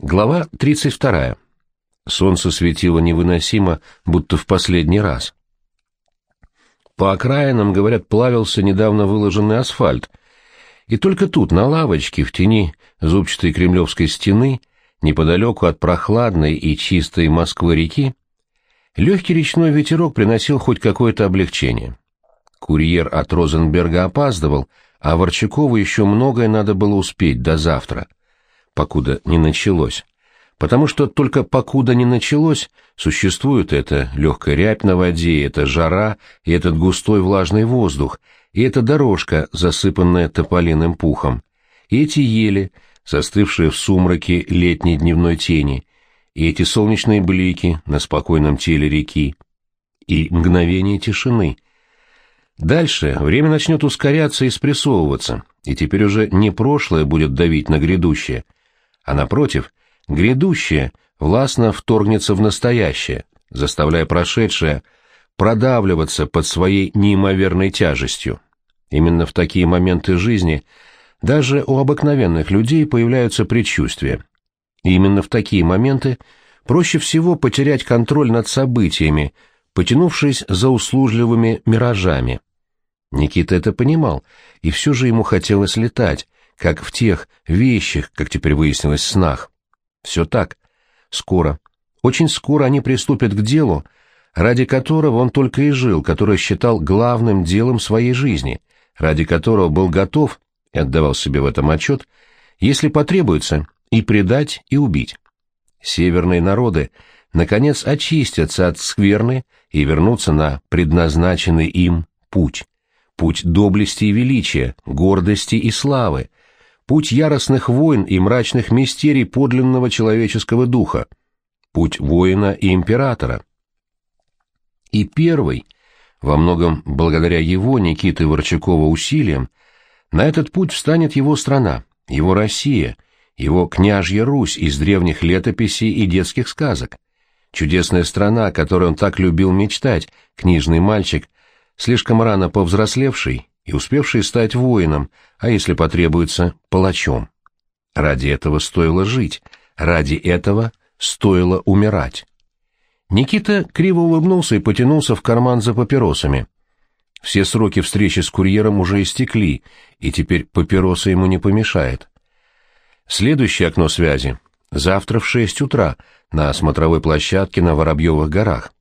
Глава 32. Солнце светило невыносимо, будто в последний раз. По окраинам, говорят, плавился недавно выложенный асфальт, и только тут, на лавочке, в тени зубчатой кремлевской стены, неподалеку от прохладной и чистой Москвы-реки, легкий речной ветерок приносил хоть какое-то облегчение. Курьер от Розенберга опаздывал, а Ворчакову еще многое надо было успеть до завтра — покуда не началось. Потому что только покуда не началось, существует эта легкая рябь на воде, эта жара и этот густой влажный воздух, и эта дорожка, засыпанная тополиным пухом, и эти ели, застывшие в сумраке летней дневной тени, и эти солнечные блики на спокойном теле реки, и мгновение тишины. Дальше время начнет ускоряться и спрессовываться, и теперь уже не прошлое будет давить на грядущее — а напротив, грядущее властно вторгнется в настоящее, заставляя прошедшее продавливаться под своей неимоверной тяжестью. Именно в такие моменты жизни даже у обыкновенных людей появляются предчувствия. И именно в такие моменты проще всего потерять контроль над событиями, потянувшись за услужливыми миражами. Никита это понимал, и все же ему хотелось летать, как в тех вещах, как теперь выяснилось, снах. Все так. Скоро, очень скоро они приступят к делу, ради которого он только и жил, которое считал главным делом своей жизни, ради которого был готов, и отдавал себе в этом отчет, если потребуется, и предать, и убить. Северные народы, наконец, очистятся от скверны и вернутся на предназначенный им путь. Путь доблести и величия, гордости и славы, путь яростных войн и мрачных мистерий подлинного человеческого духа, путь воина и императора. И первый, во многом благодаря его, Никиты Ворчакова, усилиям, на этот путь встанет его страна, его Россия, его княжья Русь из древних летописей и детских сказок. Чудесная страна, о которой он так любил мечтать, книжный мальчик, слишком рано повзрослевший и успевший стать воином, а если потребуется, палачом. Ради этого стоило жить, ради этого стоило умирать. Никита криво улыбнулся и потянулся в карман за папиросами. Все сроки встречи с курьером уже истекли, и теперь папироса ему не помешает. Следующее окно связи — завтра в шесть утра на смотровой площадке на Воробьевых горах.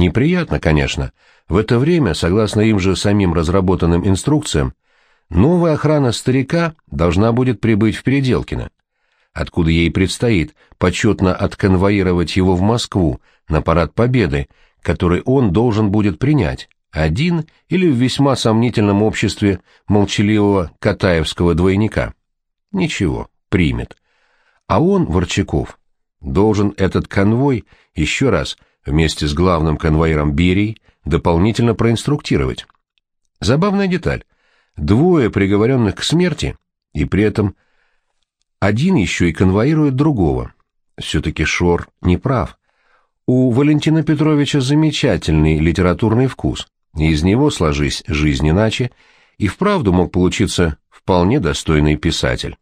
Неприятно, конечно, — в это время, согласно им же самим разработанным инструкциям, новая охрана старика должна будет прибыть в Переделкино, откуда ей предстоит почетно отконвоировать его в Москву на парад Победы, который он должен будет принять, один или в весьма сомнительном обществе молчаливого Катаевского двойника. Ничего, примет. А он, Ворчаков, должен этот конвой еще раз вместе с главным конвоиром Берией дополнительно проинструктировать. Забавная деталь. Двое приговоренных к смерти, и при этом один еще и конвоирует другого. Все-таки Шор не прав. У Валентина Петровича замечательный литературный вкус, из него, сложись жизнь иначе, и вправду мог получиться вполне достойный писатель.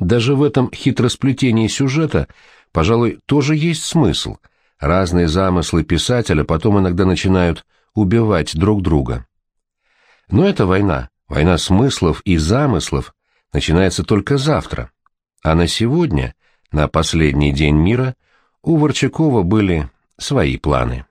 Даже в этом хитросплетении сюжета, пожалуй, тоже есть смысл — Разные замыслы писателя потом иногда начинают убивать друг друга. Но эта война, война смыслов и замыслов, начинается только завтра. А на сегодня, на последний день мира, у Ворчакова были свои планы.